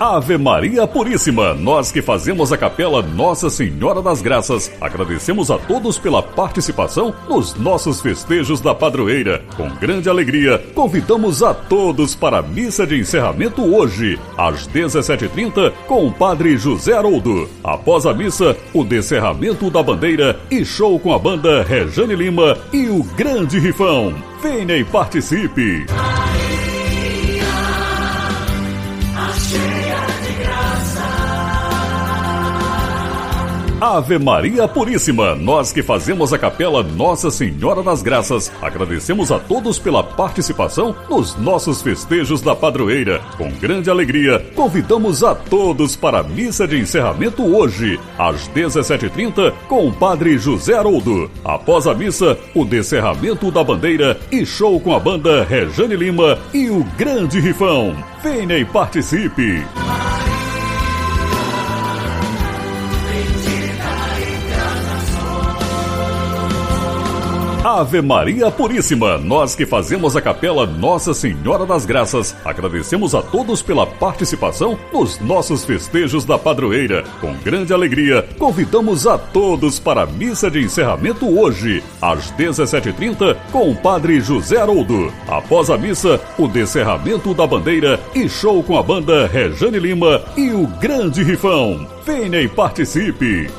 Ave Maria Puríssima, nós que fazemos a capela Nossa Senhora das Graças, agradecemos a todos pela participação nos nossos festejos da padroeira. Com grande alegria, convidamos a todos para a missa de encerramento hoje, às 17h30, com o Padre José Haroldo. Após a missa, o descerramento da bandeira e show com a banda Rejane Lima e o Grande Rifão. Venha e participe! Ave Maria Puríssima, nós que fazemos a capela Nossa Senhora das Graças, agradecemos a todos pela participação nos nossos festejos da padroeira. Com grande alegria, convidamos a todos para a missa de encerramento hoje, às 17h30, com o Padre José Haroldo. Após a missa, o descerramento da bandeira e show com a banda Rejane Lima e o Grande Rifão. Venha e participe! Ave Maria Puríssima, nós que fazemos a capela Nossa Senhora das Graças, agradecemos a todos pela participação nos nossos festejos da padroeira. Com grande alegria, convidamos a todos para a missa de encerramento hoje, às 17h30, com o Padre José Haroldo. Após a missa, o descerramento da bandeira e show com a banda Rejane Lima e o Grande Rifão. Venha e participe!